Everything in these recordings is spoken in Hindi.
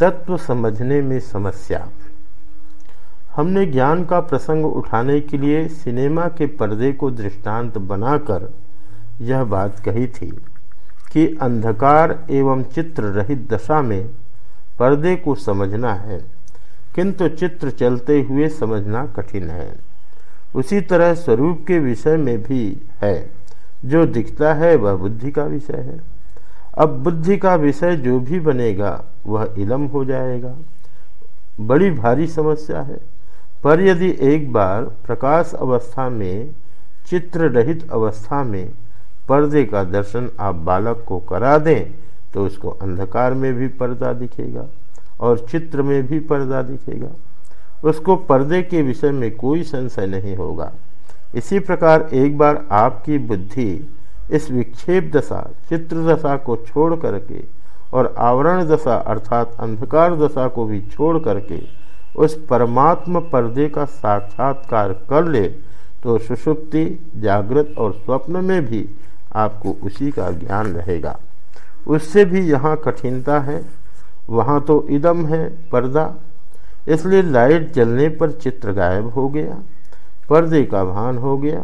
तत्व समझने में समस्या। हमने ज्ञान का प्रसंग उठाने के लिए सिनेमा के पर्दे को दृष्टांत बनाकर यह बात कही थी कि अंधकार एवं चित्र रहित दशा में पर्दे को समझना है, किंतु चित्र चलते हुए समझना कठिन है। उसी तरह स्वरूप के विषय में भी है। जो दिखता है वह बुद्धि का विषय है। अब बुद्धि का विषय जो भी बनेगा वह इलम हो जाएगा। बड़ी भारी समस्या है। पर यदि एक बार प्रकाश अवस्था में चित्र रहित अवस्था में पर्दे का दर्शन आप बालक को करा दें तो उसको अंधकार में भी पर्दा दिखेगा और चित्र में भी पर्दा दिखेगा। उसको पर्दे के विषय में कोई संशय नहीं होगा। इसी प्रकार एक बार आपकी बुद्धि इस विक्षेप दशा, चित्र दशा को छोड़ करके और आवरण दशा अर्थात अंधकार दशा को भी छोड़ करके उस परमात्म पर्दे का साक्षात्कार कर ले तो सुषुप्ति, जागृत और स्वप्न में भी आपको उसी का ज्ञान रहेगा। उससे भी यहाँ कठिनता है। वहाँ तो इदम है पर्दा। इसलिए लाइट जलने पर चित्र गायब हो गया, पर्दे का भान हो गया।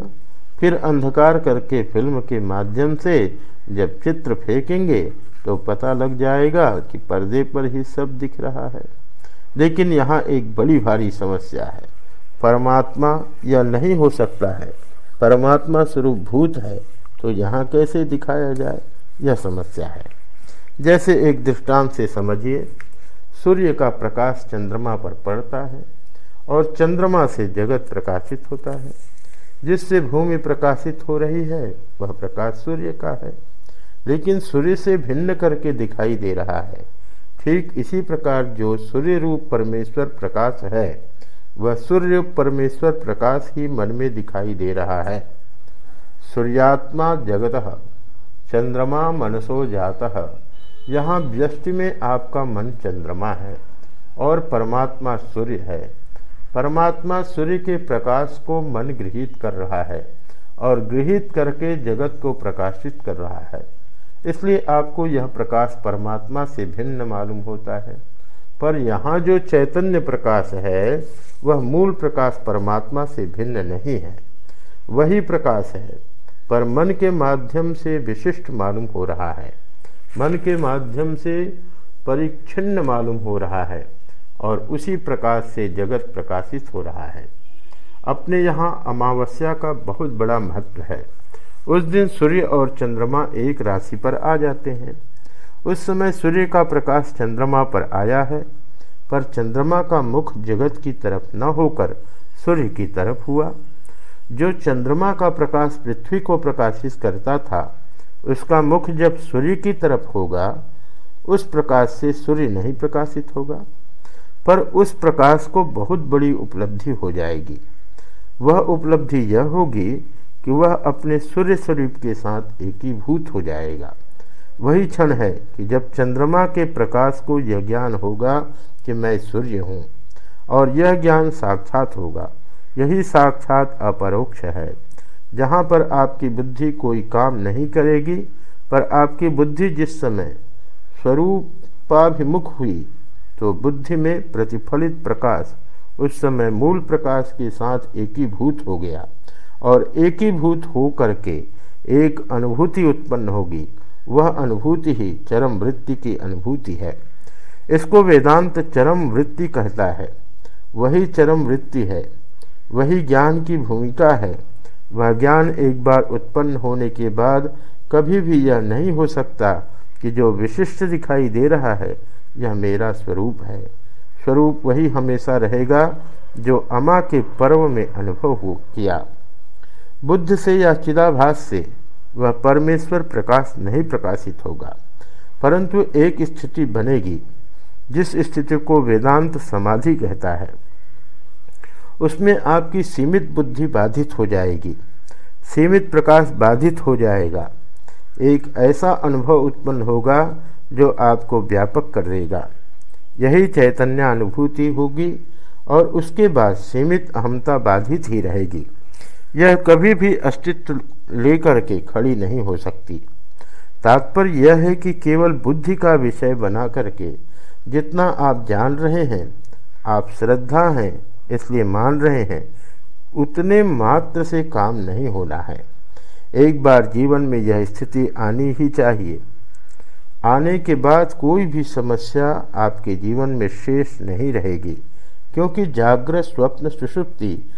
फिर अंधकार करके फ़िल्म के माध्यम से जब चित्र फेंकेंगे तो पता लग जाएगा कि पर्दे पर ही सब दिख रहा है। लेकिन यहाँ एक बड़ी भारी समस्या है। परमात्मा यह नहीं हो सकता है। परमात्मा स्वरूप भूत है तो यहाँ कैसे दिखाया जाए? यह समस्या है। जैसे एक दृष्टांत से समझिए, सूर्य का प्रकाश चंद्रमा पर पड़ता है और चंद्रमा से जगत प्रकाशित होता है। जिससे भूमि प्रकाशित हो रही है, वह प्रकाश सूर्य का है। लेकिन सूर्य से भिन्न करके दिखाई दे रहा है। ठीक इसी प्रकार जो सूर्य रूप परमेश्वर प्रकाश है, वह सूर्य परमेश्वर प्रकाश ही मन में दिखाई दे रहा है। सूर्यात्मा जगत, चंद्रमा मनसो जात, यहाँ व्यष्टि में आपका मन चंद्रमा है और परमात्मा सूर्य है। परमात्मा सूर्य के प्रकाश को मन गृहित कर रहा है और गृहित करके जगत को प्रकाशित कर रहा है। इसलिए आपको यह प्रकाश परमात्मा से भिन्न मालूम होता है। पर यहाँ जो चैतन्य प्रकाश है, वह मूल प्रकाश परमात्मा से भिन्न नहीं है। वही प्रकाश है, पर मन के माध्यम से विशिष्ट मालूम हो रहा है। मन के माध्यम से परिच्छिन्न मालूम हो रहा है, और उसी प्रकाश से जगत प्रकाशित हो रहा है। अपने यहाँ अमावस्या का बहुत बड़ा महत्व है। उस दिन सूर्य और चंद्रमा एक राशि पर आ जाते हैं। उस समय सूर्य का प्रकाश चंद्रमा पर आया है, पर चंद्रमा का मुख जगत की तरफ़ न होकर सूर्य की तरफ़ हुआ। जो चंद्रमा का प्रकाश पृथ्वी को प्रकाशित करता था, उसका मुख जब सूर्य की तरफ़ होगा, उस प्रकाश से सूर्य नहीं प्रकाशित होगा, पर उस प्रकाश को बहुत बड़ी उपलब्धि हो जाएगी। वह उपलब्धि यह होगी कि वह अपने सूर्य स्वरूप के साथ एकीभूत हो जाएगा। वही क्षण है कि जब चंद्रमा के प्रकाश को यह ज्ञान होगा कि मैं सूर्य हूँ, और यह ज्ञान साक्षात होगा। यही साक्षात अपरोक्ष है। जहाँ पर आपकी बुद्धि कोई काम नहीं करेगी, पर आपकी बुद्धि जिस समय स्वरूपाभिमुख हुई तो बुद्धि में प्रतिफलित प्रकाश उस समय मूल प्रकाश के साथ एकीभूत हो गया। और एकीभूत हो करके एक अनुभूति उत्पन्न होगी। वह अनुभूति ही चरम वृत्ति की अनुभूति है। इसको वेदांत चरम वृत्ति कहता है। वही चरम वृत्ति है। वही ज्ञान की भूमिका है। वह ज्ञान एक बार उत्पन्न होने के बाद कभी भी यह नहीं हो सकता कि जो विशिष्ट दिखाई दे रहा है, यह मेरा स्वरूप है। स्वरूप वही हमेशा रहेगा जो अमा के पर्व में अनुभव हो किया। बुद्ध से या चिदाभास से वह परमेश्वर प्रकाश नहीं प्रकाशित होगा। परंतु एक स्थिति बनेगी, जिस स्थिति को वेदांत समाधि कहता है। उसमें आपकी सीमित बुद्धि बाधित हो जाएगी, सीमित प्रकाश बाधित हो जाएगा। एक ऐसा अनुभव उत्पन्न होगा जो आपको व्यापक कर देगा। यही चैतन्य अनुभूति होगी और उसके बाद सीमित अहमता बाधित ही रहेगी। यह कभी भी अस्तित्व लेकर के खड़ी नहीं हो सकती। तात्पर्य यह है कि केवल बुद्धि का विषय बना करके जितना आप जान रहे हैं, आप श्रद्धा हैं, इसलिए मान रहे हैं, उतने मात्र से काम नहीं होना है। एक बार जीवन में यह स्थिति आनी ही चाहिए। आने के बाद कोई भी समस्या आपके जीवन में शेष नहीं रहेगी, क्योंकि जागृत स्वप्न सुषुप्ति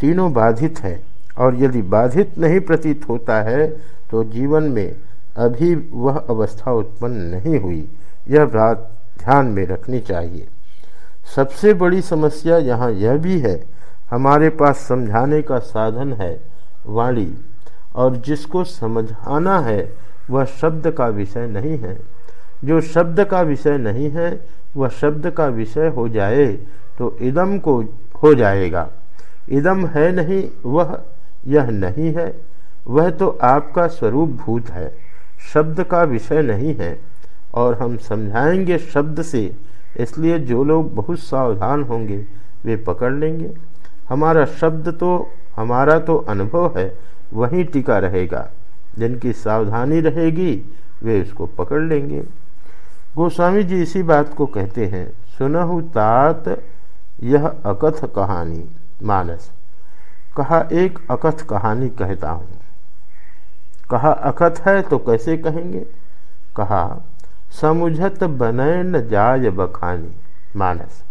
तीनों बाधित है। और यदि बाधित नहीं प्रतीत होता है तो जीवन में अभी वह अवस्था उत्पन्न नहीं हुई। यह बात ध्यान में रखनी चाहिए। सबसे बड़ी समस्या यहाँ यह भी है, हमारे पास समझाने का साधन है वाणी, और जिसको समझाना है, वह शब्द का विषय नहीं है। जो शब्द का विषय नहीं है, वह शब्द का विषय हो जाए तो इदम को हो जाएगा। इदम है नहीं, वह यह नहीं है। वह तो आपका स्वरूप भूत है। शब्द का विषय नहीं है। और हम समझाएँगे शब्द से, इसलिए जो लोग बहुत सावधान होंगे, वे पकड़ लेंगे। हमारा शब्द तो हमारा तो अनुभव है, वहीं टिका रहेगा। जिनकी सावधानी रहेगी, वे उसको पकड़ लेंगे। गोस्वामी जी इसी बात को कहते हैं। सुनहु तात, यह अकथ कहानी, मानस। कहा, एक अकथ कहानी कहता हूँ। कहा, अकथ है तो कैसे कहेंगे? कहा, समुझत बनय न जाय बखानी, मानस।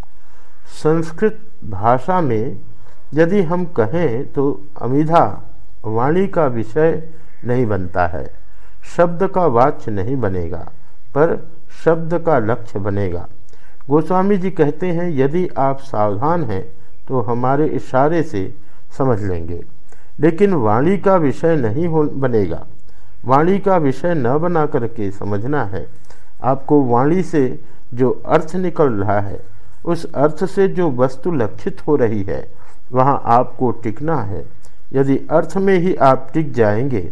संस्कृत भाषा में यदि हम कहें तो अमिधा, वाणी का विषय नहीं बनता है। शब्द का वाच्य नहीं बनेगा, पर शब्द का लक्ष्य बनेगा। गोस्वामी जी कहते हैं, यदि आप सावधान हैं तो हमारे इशारे से समझ लेंगे। लेकिन वाणी का विषय नहीं हो, बनेगा। वाणी का विषय न बना करके समझना है। आपको वाणी से जो अर्थ निकल रहा है, उस अर्थ से जो वस्तु लक्षित हो रही है, वहाँ आपको टिकना है। यदि अर्थ में ही आप टिक जाएँगे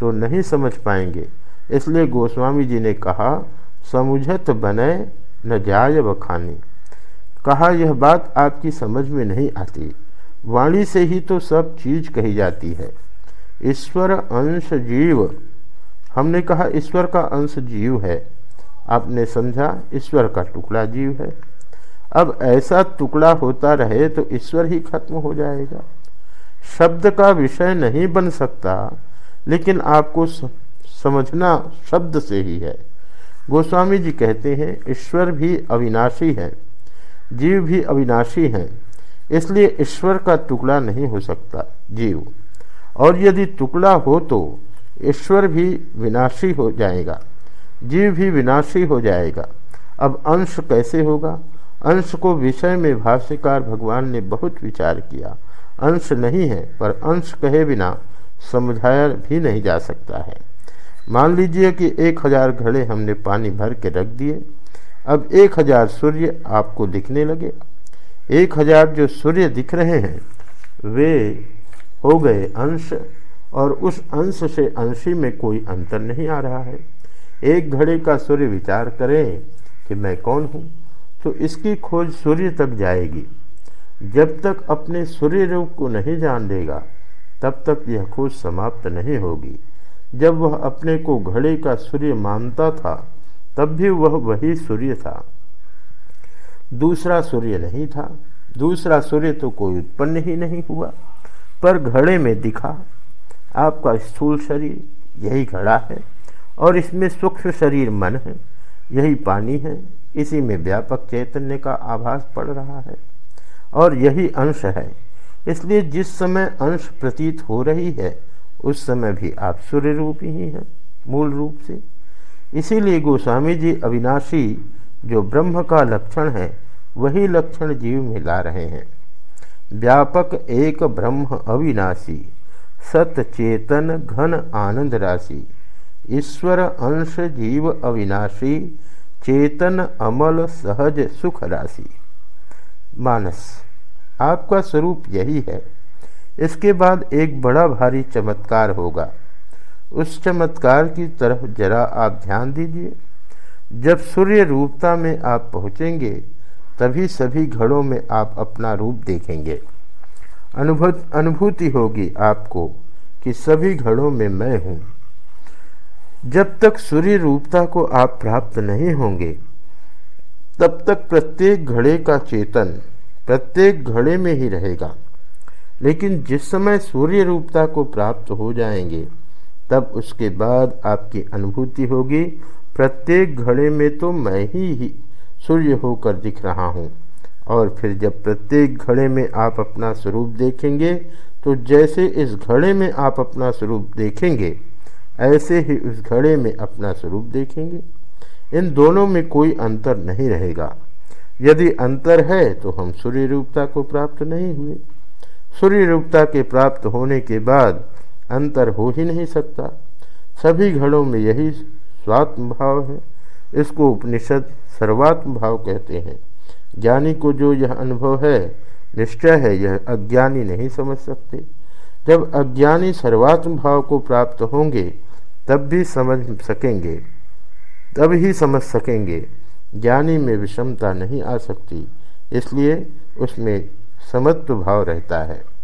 तो नहीं समझ पाएँगे। इसलिए गोस्वामी जी ने कहा, समुझत बने न जाय बखानी कहा, यह बात आपकी समझ में नहीं आती। वाणी से ही तो सब चीज़ कही जाती है। ईश्वर अंश जीव। हमने कहा, ईश्वर का अंश जीव है। आपने समझा, ईश्वर का टुकड़ा जीव है। अब ऐसा टुकड़ा होता रहे तो ईश्वर ही खत्म हो जाएगा। शब्द का विषय नहीं बन सकता, लेकिन आपको समझना शब्द से ही है। गोस्वामी जी कहते हैं, ईश्वर भी अविनाशी है, जीव भी अविनाशी हैं। इसलिए ईश्वर का टुकड़ा नहीं हो सकता, जीव। और यदि टुकड़ा हो तो ईश्वर भी विनाशी हो जाएगा, जीव भी विनाशी हो जाएगा। अब अंश कैसे होगा? अंश को विषय में भाष्यकार भगवान ने बहुत विचार किया। अंश नहीं है, पर अंश कहे बिना समझाया भी नहीं जा सकता है। मान लीजिए कि एक हज़ार घड़े हमने पानी भर के रख दिए। अब एक हज़ार सूर्य आपको दिखने लगे। एक हज़ार जो सूर्य दिख रहे हैं, वे हो गए अंश, और उस अंश से अंशी में कोई अंतर नहीं आ रहा है। एक घड़े का सूर्य विचार करें कि मैं कौन हूँ तो इसकी खोज सूर्य तक जाएगी। जब तक अपने सूर्य रूप को नहीं जान लेगा तब तक यह खोज समाप्त नहीं होगी। जब वह अपने को घड़े का सूर्य मानता था, तब भी वह वही सूर्य था। दूसरा सूर्य नहीं था, दूसरा सूर्य तो कोई उत्पन्न ही नहीं हुआ, पर घड़े में दिखा, आपका स्थूल शरीर यही घड़ा है, और इसमें सूक्ष्म शरीर मन है, यही पानी है, इसी में व्यापक चैतन्य का आभास पड़ रहा है, और यही अंश है। इसलिए जिस समय अंश प्रतीत हो रही है, उस समय भी आप सूर्य रूप ही हैं, मूल रूप से। इसीलिए गोस्वामी जी अविनाशी जो ब्रह्म का लक्षण है, वही लक्षण जीव में ला रहे हैं। व्यापक एक ब्रह्म अविनाशी, सत चेतन घन आनंद राशि। ईश्वर अंश जीव अविनाशी, चेतन अमल सहज सुख राशि। मानस, आपका स्वरूप यही है। इसके बाद एक बड़ा भारी चमत्कार होगा। उस चमत्कार की तरफ़ जरा आप ध्यान दीजिए। जब सूर्य रूपता में आप पहुँचेंगे, तभी सभी घड़ों में आप अपना रूप देखेंगे। अनुभूत, अनुभूति होगी आपको कि सभी घड़ों में मैं हूँ। जब तक सूर्य रूपता को आप प्राप्त नहीं होंगे, तब तक प्रत्येक घड़े का चेतन प्रत्येक घड़े में ही रहेगा। लेकिन जिस समय सूर्य रूपता को प्राप्त हो जाएँगे, तब उसके बाद आपकी अनुभूति होगी प्रत्येक घड़े में तो मैं ही, ही सूर्य होकर दिख रहा हूँ। और फिर जब प्रत्येक घड़े में आप अपना स्वरूप देखेंगे तो जैसे इस घड़े में आप अपना स्वरूप देखेंगे ऐसे ही उस घड़े में अपना स्वरूप देखेंगे। इन दोनों में कोई अंतर नहीं रहेगा। यदि अंतर है तो हम सूर्य रूपता को प्राप्त नहीं हुए। सूर्य रूपता के प्राप्त होने के बाद अंतर हो ही नहीं सकता। सभी घड़ों में यही स्वात्म भाव है। इसको उपनिषद सर्वात्म भाव कहते हैं। ज्ञानी को जो यह अनुभव है, निश्चय है, यह अज्ञानी नहीं समझ सकते। जब अज्ञानी सर्वात्म भाव को प्राप्त होंगे, तब भी समझ सकेंगे, तब ही समझ सकेंगे। ज्ञानी में विषमता नहीं आ सकती, इसलिए उसमें समत्व भाव रहता है।